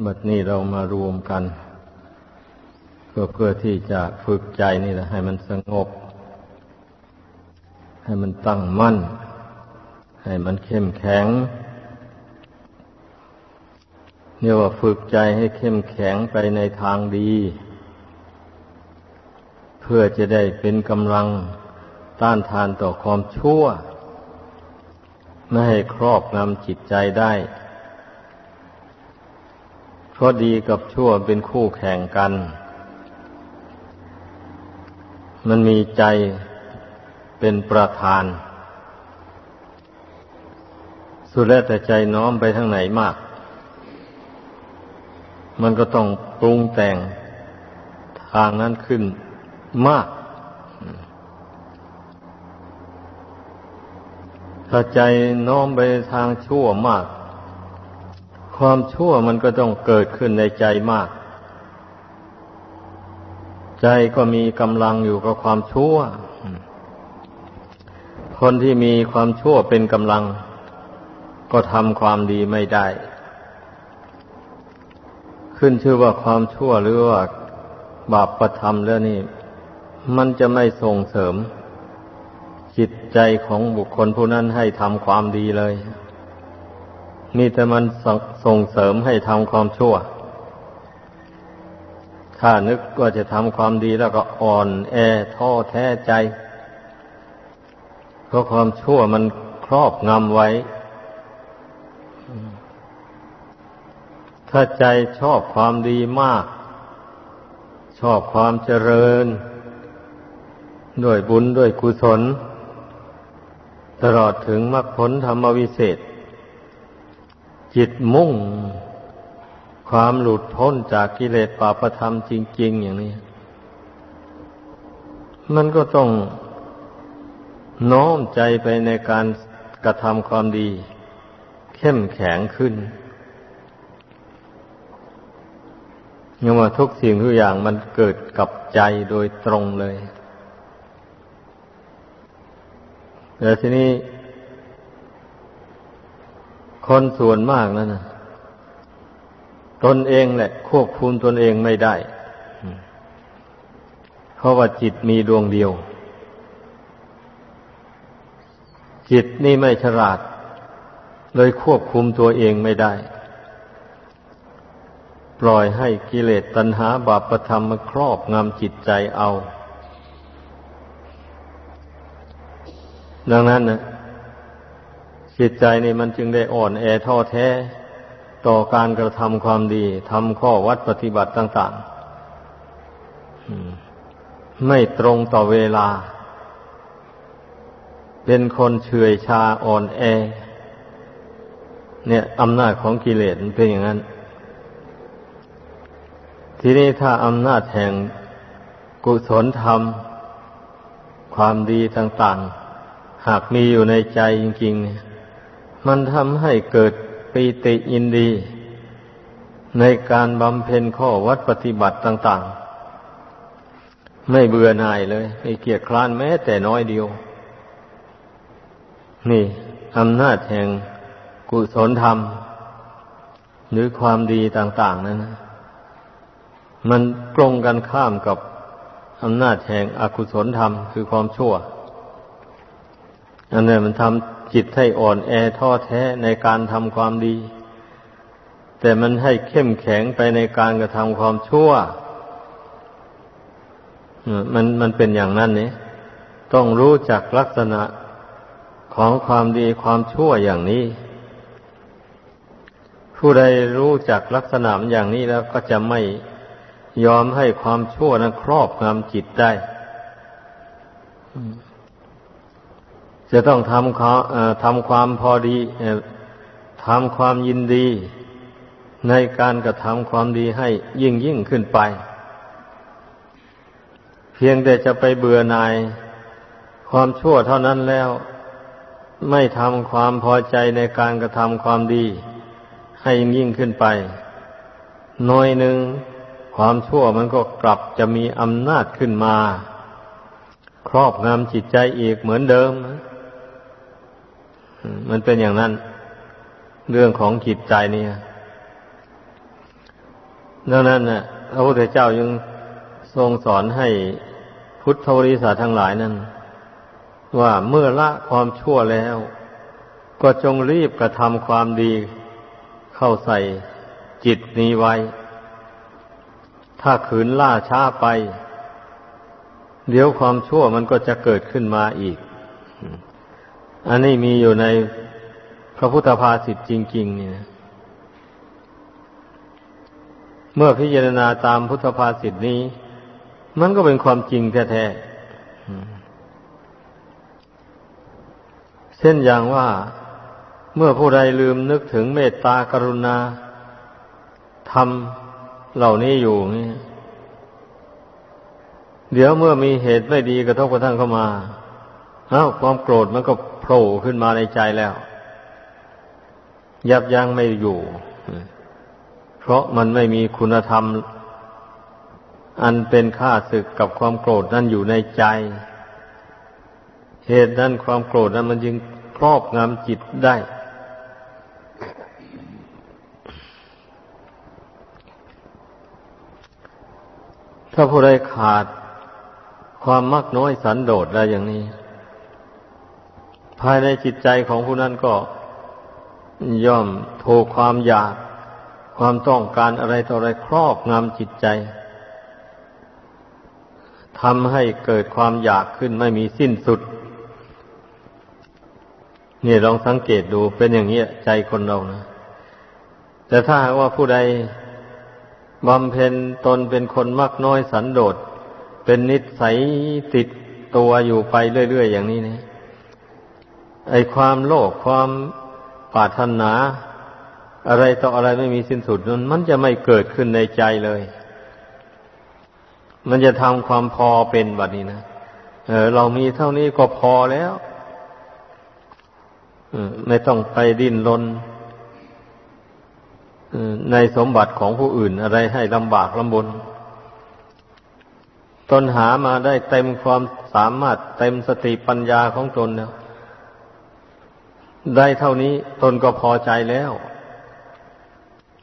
บัดนี้เรามารวมกันเพื่อเพื่อที่จะฝึกใจนี่แหละให้มันสงบ ให้มันตั้งมั่น ให้มันเข้มแข็งเรียกว่าฝึกใจให้เข้มแข็งไปในทางดี เพื่อจะได้เป็นกำลังต้านทานต่อความชั่ว ไม่ให้ครอบงำจิตใจได้ ราะดีกับชั่วเป็นคู่แข่งกัน มันมีใจเป็นประธาน สุดแล้วแต่ใจน้อมไปทางไหนมาก มันก็ต้องปรุงแต่งทางนั้นขึ้นมาก ถ้าใจน้อมไปทางชั่วมาก ความชั่วมันก็ต้องเกิดขึ้นในใจมาก ใจก็มีกำลังอยู่กับความชั่ว คนที่มีความชั่วเป็นกำลัง ก็ทำความดีไม่ได้ ขึ้นชื่อว่าความชั่วหรือว่าบาปประทำแล้วนี่ มันจะไม่ส่งเสริม จิตใจของบุคคลผู้นั้นให้ทำความดีเลย มีแต่มันส่งเสริมให้ทำความชั่ว ถ้านึกว่าจะทำความดีแล้วก็อ่อนแอท้อแท้ใจ เพราะความชั่วมันครอบงำไว้ ถ้าใจชอบความดีมาก ชอบความเจริญ ด้วยบุญด้วยกุศล ตลอดถึงมรรคผลธรรมวิเศษ จิตมุ่ง ความหลุดพ้นจากกิเลสปาประธรรมจริง ๆ อย่างนี้ มันก็ต้องน้อมใจไปในการกระทำความดี เข้มแข็งขึ้นยังว่าทุกสิ่งทุกอย่างมันเกิดกับใจโดยตรงเลย แต่ทีนี้ คนส่วนมากนั่นนะตนเองแหละ ควบคุมตนเองไม่ได้ เพราะว่าจิตมีดวงเดียว จิตนี่ไม่ฉลาด เลยควบคุมตัวเองไม่ได้ ปล่อยให้กิเลสตัณหาบาปธรรมมาครอบงำจิตใจเอา ดังนั้นนะ จิตใจนี่มันจึงได้อ่อนแอท้อแท้ ต่อการกระทำความดีทำข้อวัดปฏิบัติต่างๆไม่ตรงต่อเวลา เป็นคนเฉยชาอ่อนแอ เนี่ยอำนาจของกิเลสเป็นอย่างนั้น ทีนี้ถ้าอำนาจแห่งกุศลธรรม ความดีต่าง ๆ หากมีอยู่ในใจจริง ๆ เนี่ย มันทำให้เกิดปีติอินดี ในการบำเพ็ญข้อวัดปฏิบัติต่าง ๆ ไม่เบื่อหน่ายเลยไม่เกียจคร้านแม้แต่น้อยเดียว นี่อำนาจแห่งกุศลธรรม หรือความดีต่าง ๆ นั้นนะมันตรงกันข้ามกับอำนาจแห่งอกุศลธรรม คือความชั่ว อันนี้มันทำ จิตให้อ่อนแอท้อแท้ในการทำความดี แต่มันให้เข้มแข็งไปในการกระทำความชั่ว มันมันเป็นอย่างนั้นนี่ต้องรู้จักลักษณะของความดีความชั่วอย่างนี้ ผู้ใดรู้จักลักษณะอย่างนี้แล้วก็จะไม่ยอมให้ความชั่วนั้นครอบงำจิตได้ จะต้องทำควาทำความพอดีทำความยินดี ในการกระทำความดีให้ยิ่งยิ่งขึ้นไป เพียงแต่จะไปเบื่อหน่ายความชั่วเท่านั้นแล้ว ไม่ทำความพอใจในการกระทำความดี ให้ยิ่งยิ่งขึ้นไปน้อยหนึ่งความชั่วมันก็กลับจะมีอำนาจขึ้นมา ครอบงำจิตใจอีกเหมือนเดิมนะ มันเป็นอย่างนั้น เรื่องของจิตใจนี่ดังนั้นนะพระพุทธเจ้ายังทรงสอนให้พุทธบริษัททั้งหลายนั้น ว่าเมื่อละความชั่วแล้ว ก็จงรีบกระทำความดีเข้าใส่จิตนี้ไว้ ถ้าขืนล่าช้าไป เดี๋ยวความชั่วมันก็จะเกิดขึ้นมาอีก อันนี้มีอยู่ในพระพุทธภาษิตจริง ๆ เนี่ย เมื่อพิจารณาตามพุทธภาษิตนี้ มันก็เป็นความจริงแท้ๆ เช่นอย่างว่าเมื่อผู้ใดลืมนึกถึงเมตตากรุณาทำเหล่านี้อยู่นี่เดี๋ยวเมื่อมีเหตุไม่ดีกระทบกระทั่งเข้ามาอ้าวความโกรธมันก็ โผล่ขึ้นมาในใจแล้ว ยับยั้งไม่อยู่ เพราะมันไม่มีคุณธรรม อันเป็นค่าศึกกับความโกรธนั่นอยู่ในใจ เหตุนั้นความโกรธนั้นมันจึงครอบงำจิตได้ถ้าผู้ใดขาดความมักน้อยสันโดษอะไรอย่างนี้ ภายในจิตใจของผู้นั้นก็ย่อมถูกความอยาก ความต้องการอะไรต่ออะไรครอบงำจิตใจทำให้เกิดความอยากขึ้นไม่มีสิ้นสุด นี่ลองสังเกตดูเป็นอย่างนี้ใจคนเรานะ แต่ถ้าหากว่าผู้ใดบำเพ็ญตนเป็นคนมักน้อยสันโดษเป็นนิสัยติดตัวอยู่ไปเรื่อยๆอย่างนี้เนี่ย ไอความโลภความปรารถนา อะไรต่ออะไรไม่มีสิ้นสุดนั้นมันจะไม่เกิดขึ้นในใจเลย มันจะทำความพอเป็นแบบนี้นะเออ เรามีเท่านี้ก็พอแล้วไม่ต้องไปดิ้นรนในสมบัติของผู้อื่นอะไรให้ลำบากลำบนตนหามาได้เต็มความสามารถเต็มสติปัญญาของตนแล้ว ได้เท่านี้ตนก็พอใจแล้ว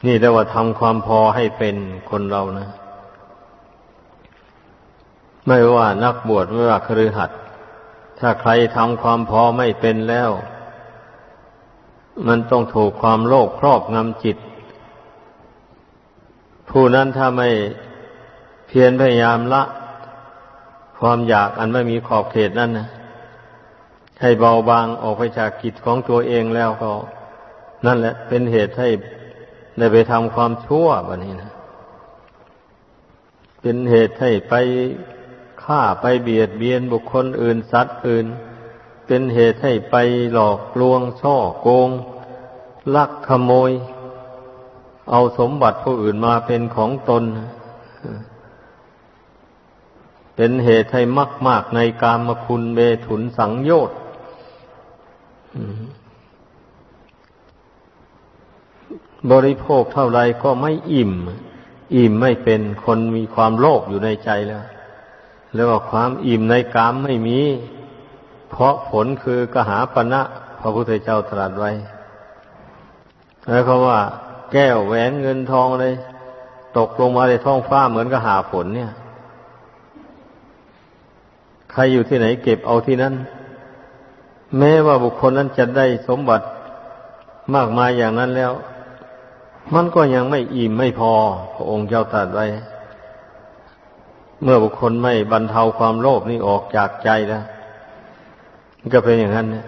นี่เรียกว่าทำความพอให้เป็นคนเรานะ ไม่ว่านักบวชไม่ว่าครือหัดถ้าใครทำความพอไม่เป็นแล้ว มันต้องถูกความโลภครอบงำจิต ผู้นั้นถ้าไม่เพียรพยายามละ ความอยากอันไม่มีขอบเขตนั่นนะ ให้เบาบางออกไปจากกิจของตัวเองแล้วก็ นั่นแหละเป็นเหตุให้ได้ไปทำความชั่วแบบนี้นะ เป็นเหตุให้ไปฆ่าไปเบียดเบียนบุคคลอื่นสัตว์อื่น เป็นเหตุให้ไปหลอกลวงช่อโกง ลักขโมย เอาสมบัติผู้อื่นมาเป็นของตน เป็นเหตุให้มากมากในกามคุณเบถุนสังโยชน์ บริโภคเท่าไรก็ไม่อิ่ม อิ่มไม่เป็นคนมีความโลภอยู่ในใจแล้วแล้วว่าความอิ่มในกามไม่มี เพราะผลคือกหาปณะพระพุทธเจ้าตรัสไว้แล้วเขาว่า แก้วแหวนเงินทองเลยตกลงมาในท้องฟ้าเหมือนกับหาผลเนี่ย ใครอยู่ที่ไหนเก็บเอาที่นั่น แม้ว่าบุคคลนั้นจะได้สมบัติมากมายอย่างนั้นแล้ว มันก็ยังไม่อิ่มไม่พอ พระองค์เจ้าตรัสไว้ เมื่อบุคคลไม่บรรเทาความโลภนี่ออกจากใจแล้วก็เป็นอย่างนั้นเนี่ย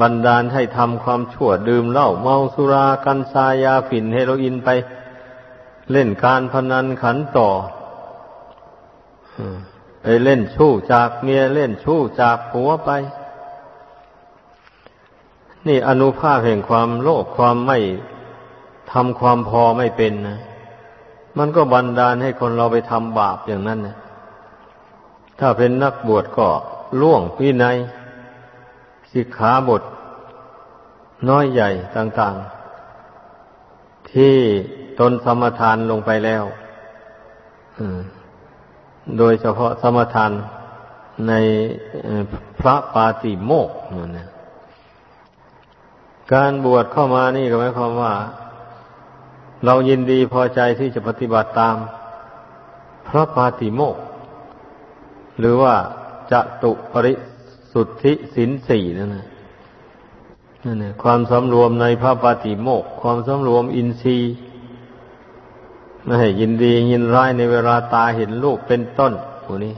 บันดาลให้ทำความชั่วดื่มเหล้าเมาสุรากันซายาฝิ่นเฮโรอีนไป เล่นการพนันขันต่อ เล่นชู้จากเมียเล่นชู้จากผัวไป นี่อนุภาพแห่งความโลภความไม่ทำความพอไม่เป็นนะมันก็บันดาลให้คนเราไปทำบาปอย่างนั้นนะถ้าเป็นนักบวชก็ล่วงวินัยสิกขาบท น้อยใหญ่ต่าง ๆ ที่ตนสมทานลงไปแล้ว โดยเฉพาะสมทานในพระปาติโมกนั่นนะการบวชเข้ามานี่ก็หมายความว่า เรายินดีพอใจที่จะปฏิบัติตามพระปาติโมก หรือว่าจะตุปริสุทธิสินสี่นั่นนะนั่นนะความสำรวมในพระปาติโมก ความสำรวมอินทรีย์ ไม่ให้ยินดียินร้ายในเวลาตาเห็นลูกเป็นต้นพวกนี้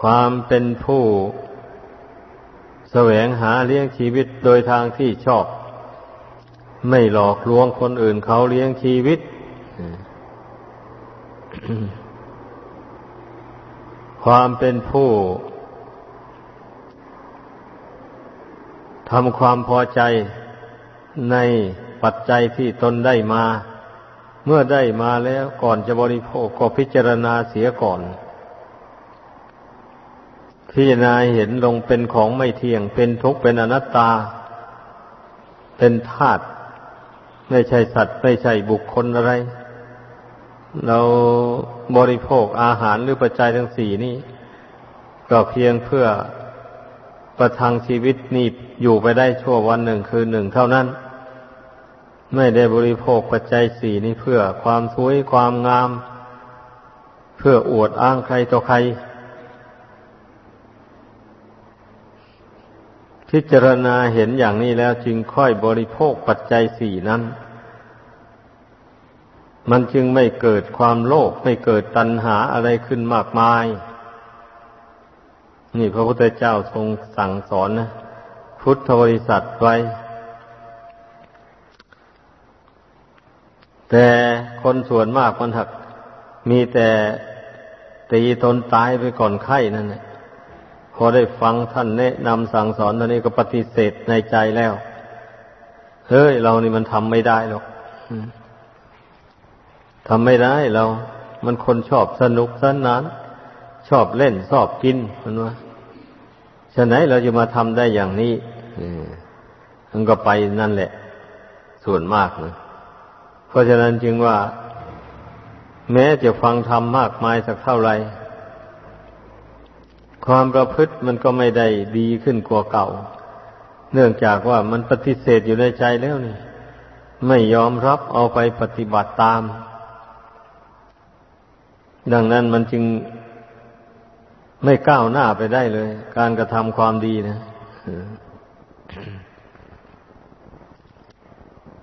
ความเป็นผู้แสวงหาเลี้ยงชีวิตโดยทางที่ชอบ ไม่หลอกลวงคนอื่นเขาเลี้ยงชีวิตความเป็นผู้ทำความพอใจในปัจจัยที่ตนได้มา เมื่อได้มาแล้วก่อนจะบริโภคก็พิจารณาเสียก่อน พิจารณาเห็นลงเป็นของไม่เที่ยง เป็นทุกข์เป็นอนัตตา เป็นธาตุไม่ใช่สัตว์ ไม่ใช่บุคคลอะไร เราบริโภคอาหารหรือปัจจัยทั้งสี่นี้ ก็เพียงเพื่อประทังชีวิตนี้อยู่ไปได้ชั่ววันหนึ่งคืนหนึ่งเท่านั้น ไม่ได้บริโภคปัจจัยสี่นี้เพื่อความสวยความงาม เพื่ออวดอ้างใครต่อใคร พิจารณาเห็นอย่างนี้แล้วจึงค่อยบริโภคปัจจัยสี่นั้น มันจึงไม่เกิดความโลภไม่เกิดตัณหาอะไรขึ้นมากมาย นี่พระพุทธเจ้าทรงสั่งสอนนะพุทธบริษัทไว้ แต่คนส่วนมากมันหัก มีแต่ตีตนตายไปก่อนไข้นั่นแหละพอได้ฟังท่านแนะนำสั่งสอนตอนนี้ก็ปฏิเสธในใจแล้ว เฮ้ย เรานี่มันทำไม่ได้หรอกทำไม่ได้เรา มันคนชอบสนุกสนาน ชอบเล่นชอบกินมันว่าฉะนั้นเราจะมาทำได้อย่างนี้มันก็ไปนั่นแหละ ส่วนมากนะ เพราะฉะนั้นจึงว่า แม้จะฟังธรรมมากมายสักเท่าไหร่ความประพฤติมันก็ไม่ได้ดีขึ้นกว่าเก่า เนื่องจากว่ามันปฏิเสธอยู่ในใจแล้วนี่ ไม่ยอมรับเอาไปปฏิบัติตาม ดังนั้นมันจึงไม่ก้าวหน้าไปได้เลย การกระทำความดีนะ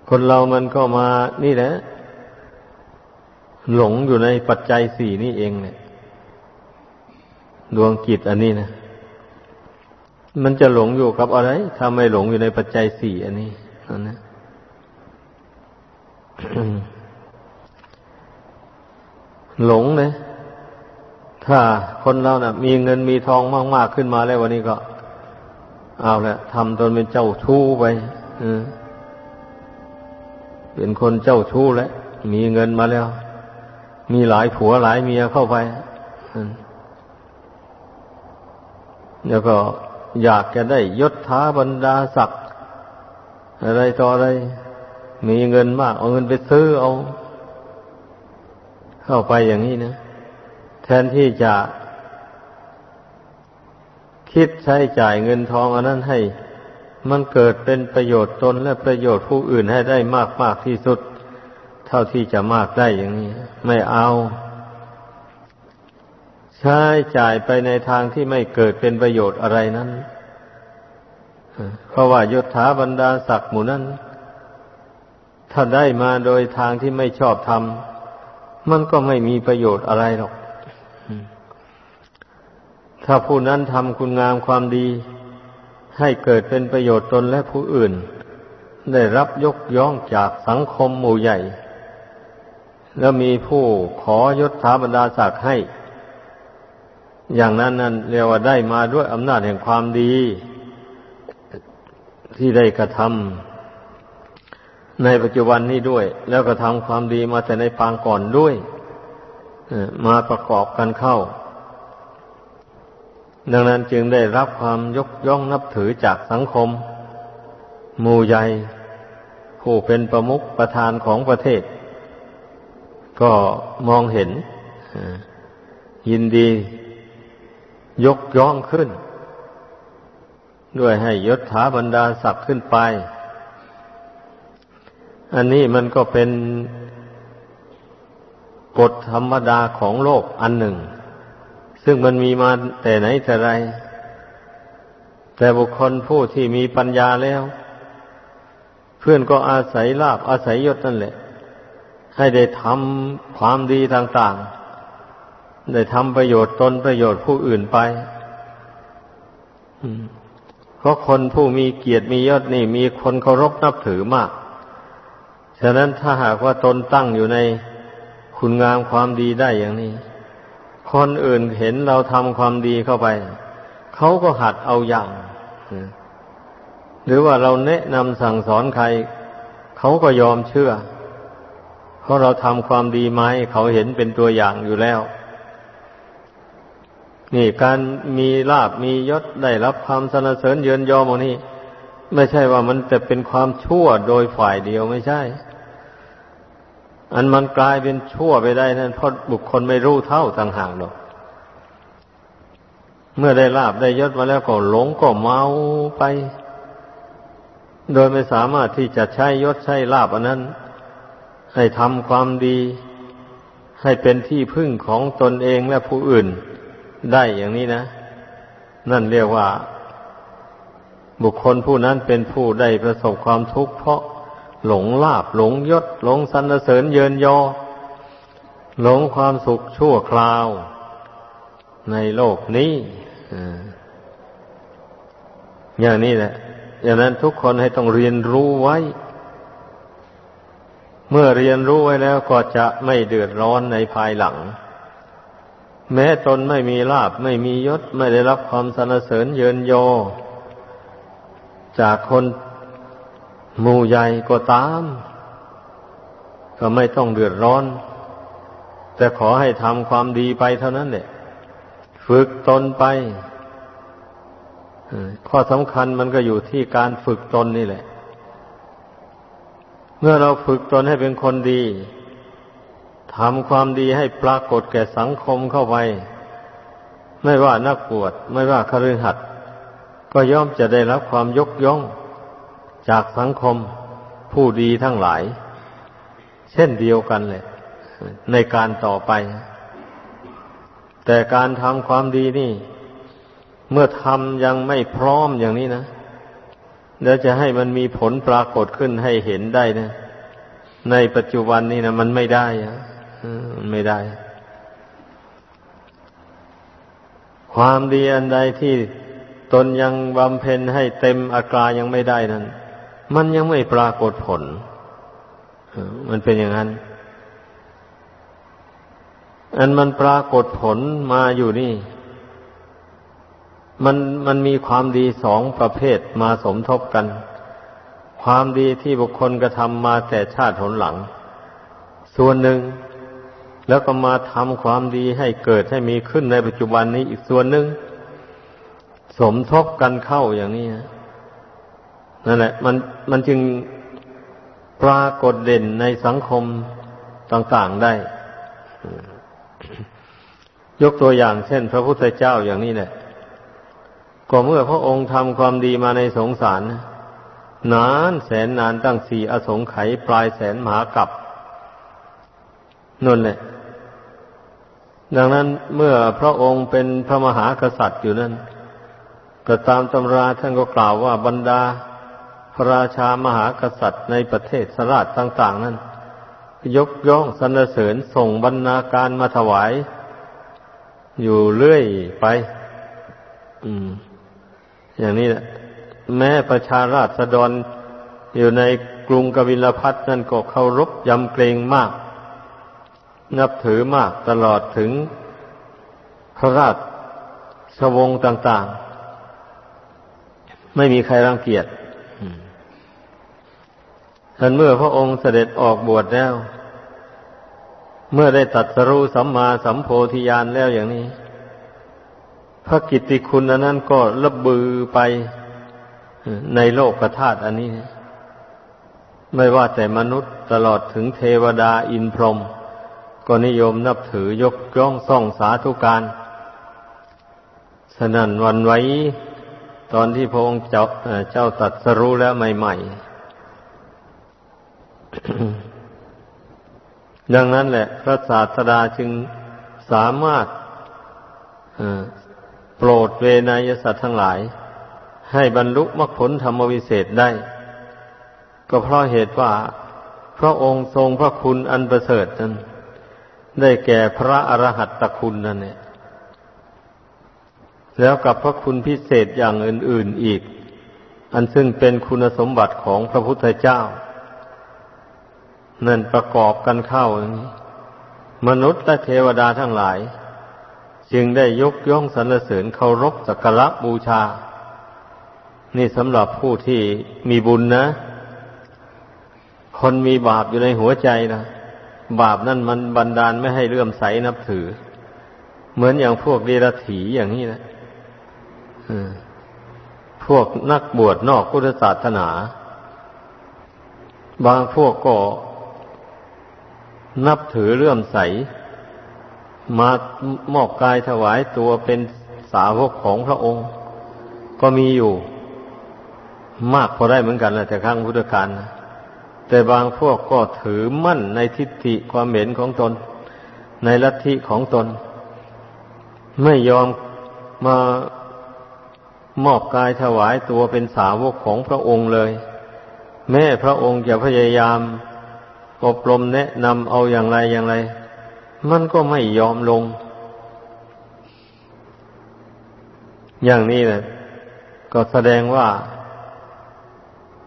คนเรามันก็มานี่แหละ หลงอยู่ในปัจจัยสี่นี่เองเนี่ย ดวงจิตอันนี้นะมันจะหลงอยู่กับอะไรถ้าไม่หลงอยู่ในปัจจัยสี่อันนี้นั่นนะหลงเลยถ้าคนเรานะ่ะ มีเงินมีทองมาก ๆ ขึ้นมาแล้ววันนี้ก็ เอาละทำตนเป็นเจ้าชู้ไป เป็นคนเจ้าชู้แล้วมีเงินมาแล้ว มีหลายผัวหลายเมียเข้าไปแล้วก็อยากจะได้ยศถาบรรดาศักดิ์อะไรต่ออะไร มีเงินมาก เอาเงินไปซื้อเอา เข้าไปอย่างนี้นะแทนที่จะคิดใช้จ่ายเงินทองอันนั้นให้ มันเกิดเป็นประโยชน์ตนและประโยชน์ผู้อื่นให้ได้มากมากที่สุด เท่าที่จะมากได้อย่างนี้ ไม่เอา ใช้จ่ายไปในทางที่ไม่เกิดเป็นประโยชน์อะไรนั้นเพราะว่ายศถาบรรดาศักดิ์หมู่นั้น ถ้าได้มาโดยทางที่ไม่ชอบทำมันก็ไม่มีประโยชน์อะไรหรอก ถ้าผู้นั้นทำคุณงามความดี ให้เกิดเป็นประโยชน์ตนและผู้อื่น ได้รับยกย่องจากสังคมหมู่ใหญ่ แล้วมีผู้ขอยศถาบรรดาศักดิ์ให้ อย่างนั้นนั่นเรียกว่าได้มาด้วยอำนาจแห่งความดี ที่ได้กระทำในปัจจุบันนี้ด้วย แล้วก็ทำความดีมาแต่ในปางก่อนด้วยมาประกอบกันเข้า ดังนั้นจึงได้รับความยกย่องนับถือจากสังคมหมู่ใหญ่ผู้เป็นประมุขประธานของประเทศ ก็มองเห็น ยินดี ยกย่องขึ้น ด้วยให้ยศถาบรรดาศักดิ์ขึ้นไป อันนี้มันก็เป็นกฎธรรมดาของโลกอันหนึ่ง ซึ่งมันมีมาแต่ไหนแต่ไร แต่บุคคลผู้ที่มีปัญญาแล้ว เพื่อนก็อาศัยลาบอาศัยยศนั่นแหละ ให้ได้ทำความดีต่าง ๆ ได้ทำประโยชน์ตนประโยชน์ผู้อื่นไปเพราะคนผู้มีเกียรติมียศนี่ มีคนเคารพนับถือมาก ฉะนั้นถ้าหากว่าตนตั้งอยู่ในคุณงามความดีได้อย่างนี้ คนอื่นเห็นเราทำความดีเข้าไป เขาก็หัดเอาอย่าง หรือว่าเราแนะนำสั่งสอนใคร เขาก็ยอมเชื่อ เพราะเราทำความดีมาให้เขาเห็นเป็นตัวอย่างอยู่แล้ว นี่การมีลาบมียศได้รับความสนเสริญเยินยอมนี่ไม่ใช่ว่ามันจะเป็นความชั่วโดยฝ่ายเดียวไม่ใช่ อันมันกลายเป็นชั่วไปได้นั่นเพราะบุคคลไม่รู้เท่าต่างหากหรอก เมื่อได้ลาบได้ยศมาแล้วก็หลงก็เมาไป โดยไม่สามารถที่จะใช้ยศใช้ลาบอันนั้น ให้ทำความดี ให้เป็นที่พึ่งของตนเองและผู้อื่นได้อย่างนี้นะ นั่นเรียกว่า บุคคลผู้นั้นเป็นผู้ได้ประสบความทุกข์เพราะ หลงลาบหลงยศหลงสรรเสริญเยินยอ หลงความสุขชั่วคราว ในโลกนี้อย่างนี้แหละอย่างนั้นทุกคนให้ต้องเรียนรู้ไว้ เมื่อเรียนรู้ไว้แล้วก็จะไม่เดือดร้อนในภายหลัง แม้ตนไม่มีลาบไม่มียศไม่ได้รับความสรรเสริญเยินยอ จากคน หมู่ใหญ่ก็ตาม ก็ไม่ต้องเดือดร้อน แต่ขอให้ทำความดีไปเท่านั้นแหละฝึกตนไปข้อสำคัญมันก็อยู่ที่การฝึกตนนี่แหละ เมื่อเราฝึกตนให้เป็นคนดีทำความดีให้ปรากฏแก่สังคมเข้าไป ไม่ว่านักบวชไม่ว่าคฤหัสถ์ก็ย่อมจะได้รับความยกย่อง จากสังคมผู้ดีทั้งหลาย เช่นเดียวกันเลยในการต่อไป แต่การทำความดีนี่ เมื่อทำยังไม่พร้อมอย่างนี้นะแล้วจะให้มันมีผลปรากฏขึ้นให้เห็นได้นะ ในปัจจุบันนี้นะมันไม่ได้อะไม่ได้ ความดีอันใดที่ตนยังบำเพ็ญให้เต็มอากายังไม่ได้นั้น มันยังไม่ปรากฏผล มันเป็นอย่างนั้น อันมันปรากฏผลมาอยู่นี่ มันมันมีความดีสองประเภทมาสมทบกัน ความดีที่บุคคลกระทำมาแต่ชาติหนหลัง ส่วนหนึ่ง แล้วก็มาทำความดีให้เกิดให้มีขึ้นในปัจจุบันนี้อีกส่วนหนึ่ง สมทบกันเข้าอย่างนี้นะ นั่นแหละ มันมันจึงปรากฏเด่นในสังคมต่างๆได้ ยกตัวอย่างเช่น พระพุทธเจ้าอย่างนี้แหละก็เมื่อพระองค์ทำความดีมาในสงสาร นานแสนนานตั้งสี่อสงไขยปลายแสนมหากับนั่นแหละ ดังนั้นเมื่อพระองค์เป็นพระมหากษัตริย์อยู่นั้นก็ตามตำราท่านก็กล่าวว่าบรรดา พระราชามหากษัตริย์ในประเทศสราชต่าง ๆ นั้น ยกย่องสรรเสริญส่งบรรณาการมาถวาย อยู่เรื่อยไป อืม อย่างนี้แหละแม้ประชาราษฎรอยู่ในกรุงกบิลพัทนั่นก็เคารพยำเกรงมาก นับถือมากตลอดถึงพระราชวงศ์ต่าง ๆ ไม่มีใครรังเกียจ ท่านเมื่อพระองค์เสด็จออกบวชแล้ว เมื่อได้ตัดสรู้สัมมาสัมโพธิญาณแล้วอย่างนี้ พระกิตติคุณอันนั้นก็ระบือไปในโลกธาตุอันนี้ ไม่ว่าแต่มนุษย์ตลอดถึงเทวดาอินพรหมก็นิยมนับถือยกย่องส่องสาธุการสนั่นวันไว้ ตอนที่พระองค์เจ้าเจ้าตัดสรู้แล้วใหม่ ๆ ดังนั้นแหละ พระศาสดาจึงสามารถโปรดเวนยสัตว์ทั้งหลาย ให้บรรลุมรรคผลธรรมวิเศษได้ ก็เพราะเหตุว่า พระองค์ทรงพระคุณอันประเสริฐนั้น ได้แก่พระอรหัตตคุณนั่นเนี่ยแล้วกับพระคุณพิเศษอย่างอื่น ๆอีก อันซึ่งเป็นคุณสมบัติของพระพุทธเจ้า นั่นประกอบกันเข้า มนุษย์และเทวดาทั้งหลาย จึงได้ยกย่องสรรเสริญเคารพสักการะบูชา นี่สำหรับผู้ที่มีบุญนะ คนมีบาปอยู่ในหัวใจนะบาปนั่นมันบันดาลไม่ให้เลื่อมใสนับถือ เหมือนอย่างพวกเดรัจฉีอย่างนี้นะพวกนักบวชนอกพุทธศาสนา บางพวกก็ นับถือเลื่อมใส มามอบกายถวายตัวเป็นสาวกของพระองค์ ก็มีอยู่ มากพอได้เหมือนกันแหละแต่ครั้งพุทธกาลนะแต่บางพวกก็ถือมั่นในทิฏฐิความเห็นของตน ในลัทธิของตน ไม่ยอมมามอบกายถวายตัวเป็นสาวกของพระองค์เลย แม้พระองค์จะพยายาม อบรมแนะนำเอาอย่างไรอย่างไร มันก็ไม่ยอมลง อย่างนี้แหละก็แสดงว่า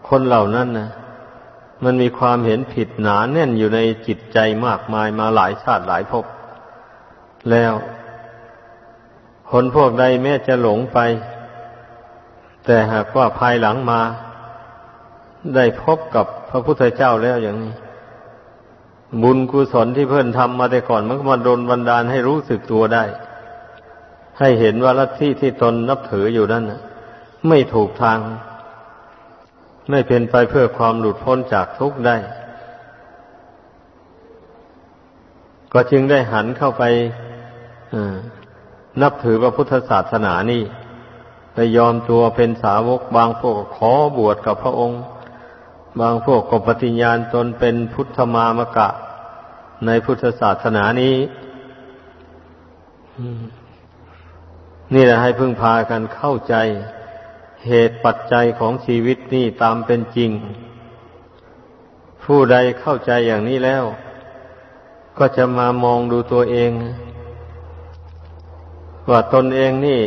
คนเหล่านั้นนะมันมีความเห็นผิดหนาแน่นอยู่ในจิตใจมากมายมาหลายชาติหลายภพแล้ว คนพวกใดแม้จะหลงไป แต่หากว่าภายหลังมา ได้พบกับพระพุทธเจ้าแล้วอย่างนี้ บุญกุศลที่เพื่อนทำมาแต่ก่อน มันก็มาโดนบันดาลให้รู้สึกตัวได้ ให้เห็นว่าลัทธิที่ตนนับถืออยู่นั้นไม่ถูกทาง ไม่เป็นไปเพื่อความหลุดพ้นจากทุกข์ได้ ก็จึงได้หันเข้าไปนับถือพระพุทธศาสนานี่ไปยอมตัวเป็นสาวกบางพวกขอบวชกับพระองค์ บางพวกก็ปฏิญญาณตนเป็นพุทธมามกะ ในพุทธศาสนานี้นี่แหละให้พึ่งพากันเข้าใจเหตุปัจจัยของชีวิตนี่ตามเป็นจริง ผู้ใดเข้าใจอย่างนี้แล้ว ก็จะมามองดูตัวเอง ว่าตนเองนี่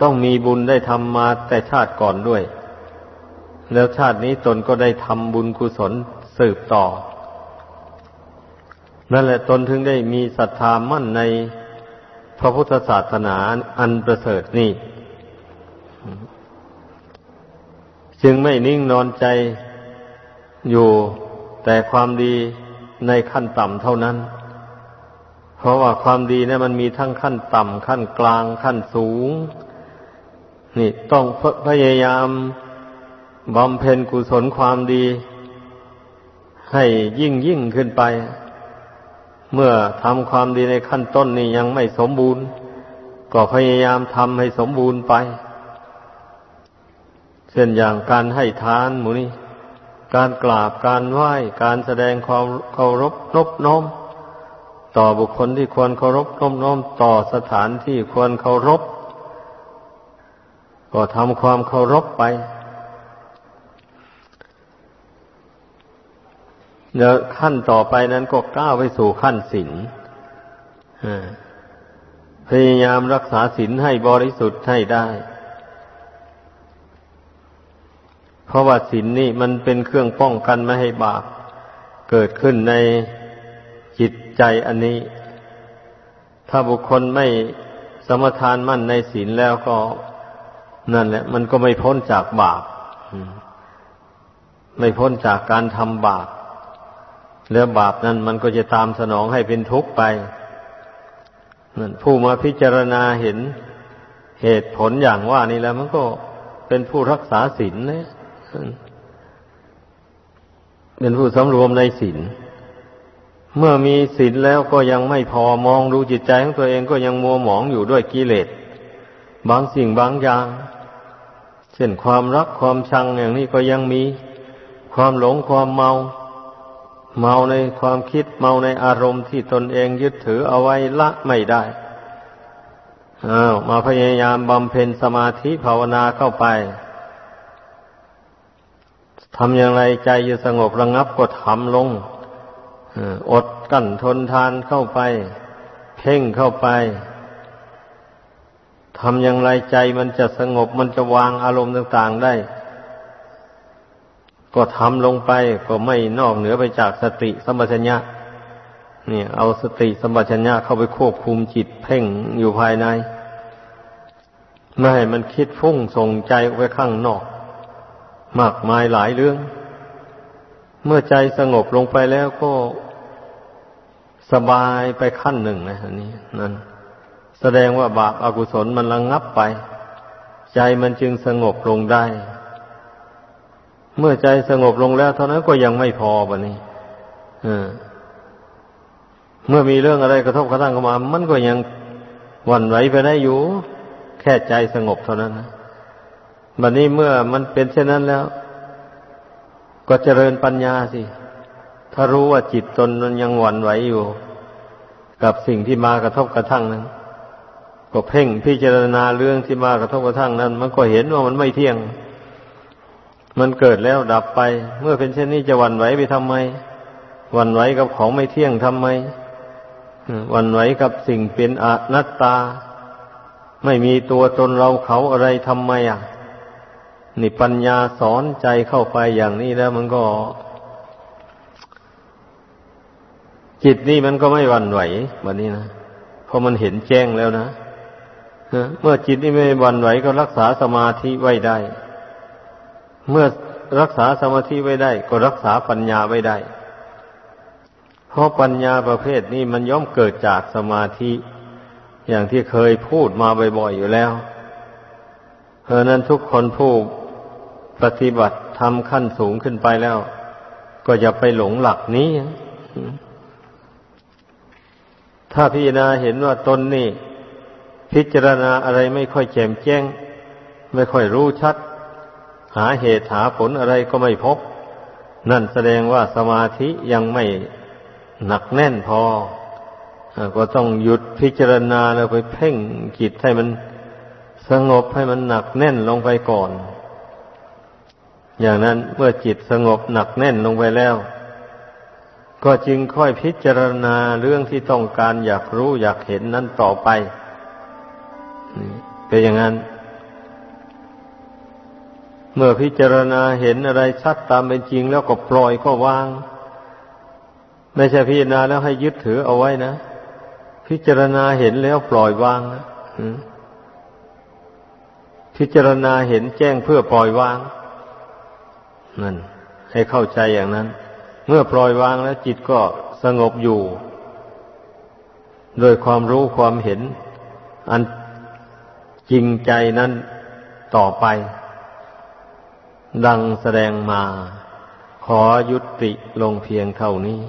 ต้องมีบุญได้ทำมาแต่ชาติก่อนด้วย แล้วชาตินี้ตนก็ได้ทำบุญกุศลสืบต่อ นั่นแหละตนถึงได้มีศรัทธามั่นในพระพุทธศาสนาอันประเสริฐนี่ จึงไม่นิ่งนอนใจอยู่แต่ความดีในขั้นต่ำเท่านั้น เพราะว่าความดีเนี่ยมันมีทั้งขั้นต่ำขั้นกลางขั้นสูง นี่ต้องพยายาม บำเพ็ญกุศลความดี ให้ยิ่งยิ่งขึ้นไป เมื่อทำความดีในขั้นต้นนี่ยังไม่สมบูรณ์ ก็พยายามทำให้สมบูรณ์ไป เช่นอย่างการให้ทานหมูนี่การกราบการไหว้การแสดงความเคารพนบน้อมต่อบุคคลที่ควรเคารพนบน้อมต่อสถานที่ควรเคารพ ก็ทำความเคารพไป เดี๋ยวขั้นต่อไปนั้นก็ก้าวไปสู่ขั้นศีลพยายามรักษาศีลให้บริสุทธิ์ให้ได้ เพราะว่าศีลนี่มันเป็นเครื่องป้องกันไม่ให้บาปเกิดขึ้นในจิตใจอันนี้ ถ้าบุคคลไม่สมทานมั่นในศีลแล้วก็นั่นแหละ มันก็ไม่พ้นจากบาปไม่พ้นจากการทำบาป แล้วบาปนั้นมันก็จะตามสนองให้เป็นทุกข์ไปนั่นผู้มาพิจารณาเห็นเหตุผลอย่างว่านี่แล้ว มันก็เป็นผู้รักษาศีลนะเป็นผู้สำรวมในศีลเมื่อมีศีลแล้วก็ยังไม่พอมองดูจิตใจของตัวเองก็ยังมัวหมองอยู่ด้วยกิเลสบางสิ่งบางอย่าง เช่นความรักความชังอย่างนี้ก็ยังมีความหลงความเมา เมาในความคิดเมาในอารมณ์ที่ตนเองยึดถือเอาไว้ละไม่ได้อ้าวมาพยายามบำเพ็ญสมาธิภาวนาเข้าไปทำอย่างไรใจจะสงบระงับก็ทำลงอดกั้นทนทานเข้าไป เพ่งเข้าไปทำอย่างไรใจมันจะสงบมันจะวางอารมณ์ต่าง ๆได้ ก็ทำลงไปก็ไม่นอกเหนือไปจากสติสัมปชัญญะนี่เอาสติสัมปชัญญะเข้าไปควบคุมจิตเพ่งอยู่ภายใน ไม่ให้มันคิดฟุ้งส่งใจออกไปข้างนอก มากมายหลายเรื่อง เมื่อใจสงบลงไปแล้วก็สบายไปขั้นหนึ่งนะอันนี้นั่นแสดงว่าบาปอากุศลมันระงงับไป ใจมันจึงสงบลงได้ เมื่อใจสงบลงแล้วเท่านั้นก็ยังไม่พอบะนี้เมื่อมีเรื่องอะไรกระทบกระทั่งเข้ามา มันก็ยังหวันไหวไปได้อยู่ แค่ใจสงบเท่านั้นนะบัดนี้เมื่อมันเป็นเช่นนั้นแล้ว ก็เจริญปัญญาสิ ถ้ารู้ว่าจิตตนมันยังหวั่นไหวอยู่ กับสิ่งที่มากระทบกระทั่งนั้น ก็เพ่งพิจารณาเรื่องที่มากระทบกระทั่งนั้น มันก็เห็นว่ามันไม่เที่ยง มันเกิดแล้วดับไป เมื่อเป็นเช่นนี้จะวันไหวไปทำไม วันไหวกับของไม่เที่ยงทำไม วันไหวกับสิ่งเป็นอนัตตา ไม่มีตัวตนเราเขาอะไรทำไมอะ นี่ปัญญาสอนใจเข้าไปอย่างนี้แล้ว มันก็ จิตนี่มันก็ไม่วันไหวแบบนี้นะเพราะมันเห็นแจ้งแล้วนะเมื่อจิตนี่ไม่วันไหวก็รักษาสมาธิไว้ได้ เมื่อรักษาสมาธิไว้ได้ ก็รักษาปัญญาไว้ได้ เพราะปัญญาประเภทนี้มันย่อมเกิดจากสมาธิ อย่างที่เคยพูดมาบ่อยๆอยู่แล้วเพราะนั้นทุกคนผู้ปฏิบัติทำขั้นสูงขึ้นไปแล้ว ก็อย่าไปหลงหลักนี้ ถ้าพิจารณาเห็นว่าตนนี่ พิจารณาอะไรไม่ค่อยแจ่มแจ้ง ไม่ค่อยรู้ชัด หาเหตุหาผลอะไรก็ไม่พบ นั่นแสดงว่าสมาธิยังไม่หนักแน่นพอ ก็ต้องหยุดพิจารณาแล้วไปเพ่งจิตให้มันสงบให้มันหนักแน่นลงไปก่อน อย่างนั้นเมื่อจิตสงบหนักแน่นลงไปแล้ว ก็จึงค่อยพิจารณาเรื่องที่ต้องการอยากรู้อยากเห็นนั้นต่อไปเป็นอย่างนั้น เมื่อพิจารณาเห็นอะไรชัดตามเป็นจริงแล้วก็ปล่อยก็วาง ไม่ใช่พิจารณาแล้วให้ยึดถือเอาไว้นะ พิจารณาเห็นแล้วปล่อยวางนะพิจารณาเห็นแจ้งเพื่อปล่อยวางนั่นให้เข้าใจอย่างนั้น เมื่อปล่อยวางแล้วจิตก็สงบอยู่ โดยความรู้ความเห็น อันจริงใจนั้นต่อไป ดังแสดงมา ขอยุติลงเพียงเท่านี้